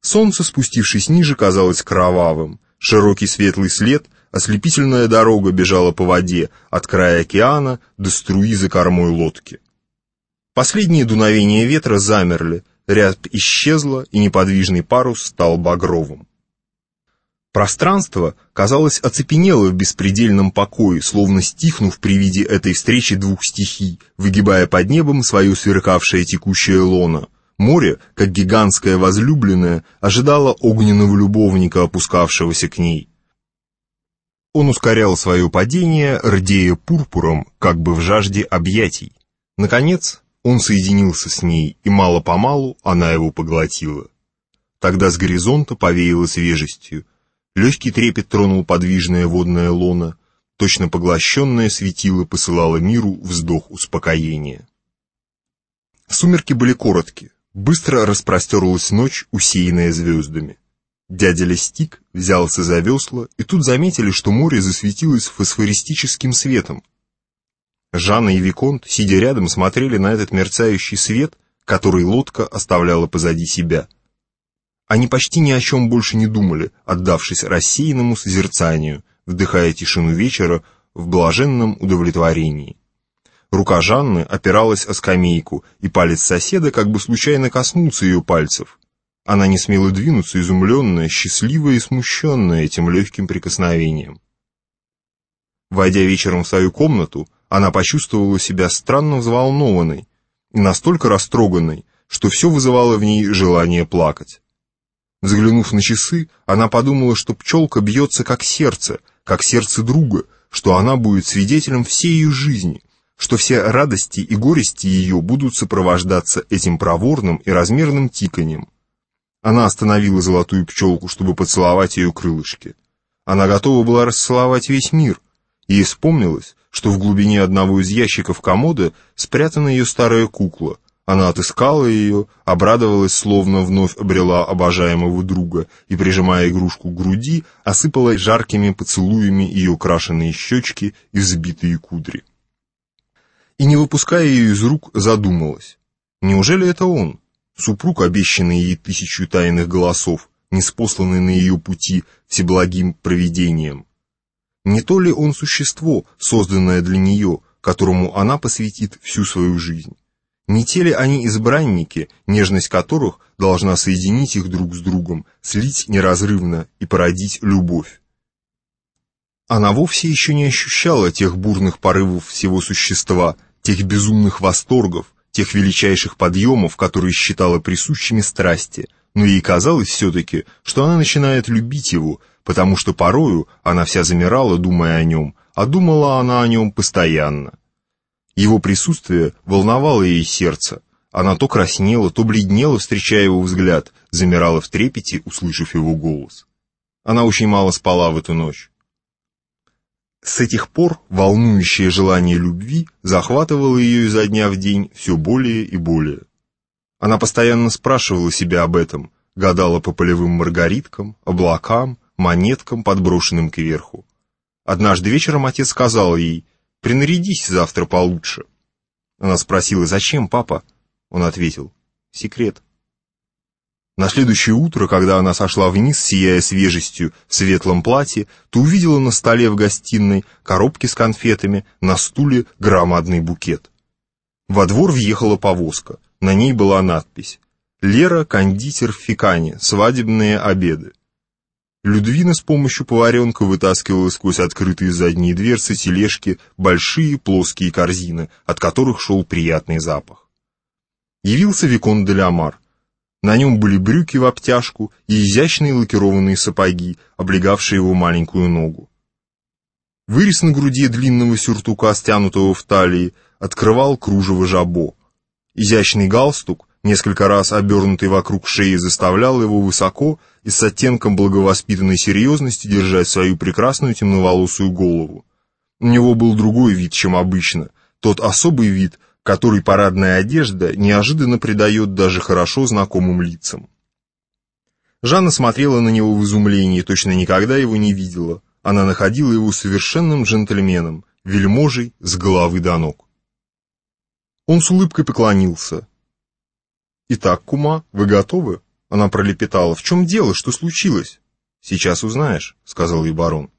Солнце, спустившись ниже, казалось кровавым. Широкий светлый след, ослепительная дорога бежала по воде от края океана до струи за кормой лодки. Последние дуновения ветра замерли, рябь исчезла, и неподвижный парус стал багровым. Пространство, казалось, оцепенело в беспредельном покое, словно стихнув при виде этой встречи двух стихий, выгибая под небом свое сверкавшее текущее лоно. Море, как гигантское возлюбленное, ожидало огненного любовника, опускавшегося к ней. Он ускорял свое падение, рдея пурпуром, как бы в жажде объятий. Наконец, он соединился с ней, и мало-помалу она его поглотила. Тогда с горизонта повеяло свежестью, Легкий трепет тронул подвижное водное лоно, точно поглощенное светило посылало миру вздох успокоения. Сумерки были коротки, быстро распростерлась ночь, усеянная звездами. Дядя Лестик взялся за весла, и тут заметили, что море засветилось фосфористическим светом. Жанна и Виконт, сидя рядом, смотрели на этот мерцающий свет, который лодка оставляла позади себя — они почти ни о чем больше не думали, отдавшись рассеянному созерцанию, вдыхая тишину вечера в блаженном удовлетворении. Рука Жанны опиралась о скамейку, и палец соседа как бы случайно коснулся ее пальцев. Она не смела двинуться, изумленная, счастливая и смущенная этим легким прикосновением. Войдя вечером в свою комнату, она почувствовала себя странно взволнованной и настолько растроганной, что все вызывало в ней желание плакать. Взглянув на часы, она подумала, что пчелка бьется как сердце, как сердце друга, что она будет свидетелем всей ее жизни, что все радости и горести ее будут сопровождаться этим проворным и размерным тиканьем. Она остановила золотую пчелку, чтобы поцеловать ее крылышки. Она готова была расцеловать весь мир. Ей вспомнилось, что в глубине одного из ящиков комода спрятана ее старая кукла — она отыскала ее, обрадовалась, словно вновь обрела обожаемого друга, и, прижимая игрушку к груди, осыпала жаркими поцелуями ее крашеные щечки и взбитые кудри. И, не выпуская ее из рук, задумалась. Неужели это он, супруг, обещанный ей тысячу тайных голосов, неспосланный на ее пути всеблагим провидением? Не то ли он существо, созданное для нее, которому она посвятит всю свою жизнь? Не те ли они избранники, нежность которых должна соединить их друг с другом, слить неразрывно и породить любовь? Она вовсе еще не ощущала тех бурных порывов всего существа, тех безумных восторгов, тех величайших подъемов, которые считала присущими страсти, но ей казалось все-таки, что она начинает любить его, потому что порою она вся замирала, думая о нем, а думала она о нем постоянно. Его присутствие волновало ей сердце. Она то краснела, то бледнела, встречая его взгляд, замирала в трепете, услышав его голос. Она очень мало спала в эту ночь. С этих пор волнующее желание любви захватывало ее изо дня в день все более и более. Она постоянно спрашивала себя об этом, гадала по полевым маргариткам, облакам, монеткам, подброшенным кверху. Однажды вечером отец сказал ей, Принарядись завтра получше. Она спросила, зачем, папа? Он ответил, секрет. На следующее утро, когда она сошла вниз, сияя свежестью в светлом платье, то увидела на столе в гостиной коробки с конфетами, на стуле громадный букет. Во двор въехала повозка, на ней была надпись «Лера, кондитер в Фикане, свадебные обеды». Людвина с помощью поваренка вытаскивала сквозь открытые задние дверцы тележки большие плоские корзины, от которых шел приятный запах. Явился Викон де Ламар. На нем были брюки в обтяжку и изящные лакированные сапоги, облегавшие его маленькую ногу. Вырез на груди длинного сюртука, стянутого в талии, открывал кружево жабо. Изящный галстук, несколько раз обернутый вокруг шеи, заставлял его высоко и с оттенком благовоспитанной серьезности держать свою прекрасную темноволосую голову. У него был другой вид, чем обычно, тот особый вид, который парадная одежда неожиданно придает даже хорошо знакомым лицам. Жанна смотрела на него в изумлении, точно никогда его не видела. Она находила его совершенным джентльменом, вельможей с головы до ног. Он с улыбкой поклонился. «Итак, кума, вы готовы?» Она пролепетала. «В чем дело? Что случилось?» «Сейчас узнаешь», — сказал ей барон.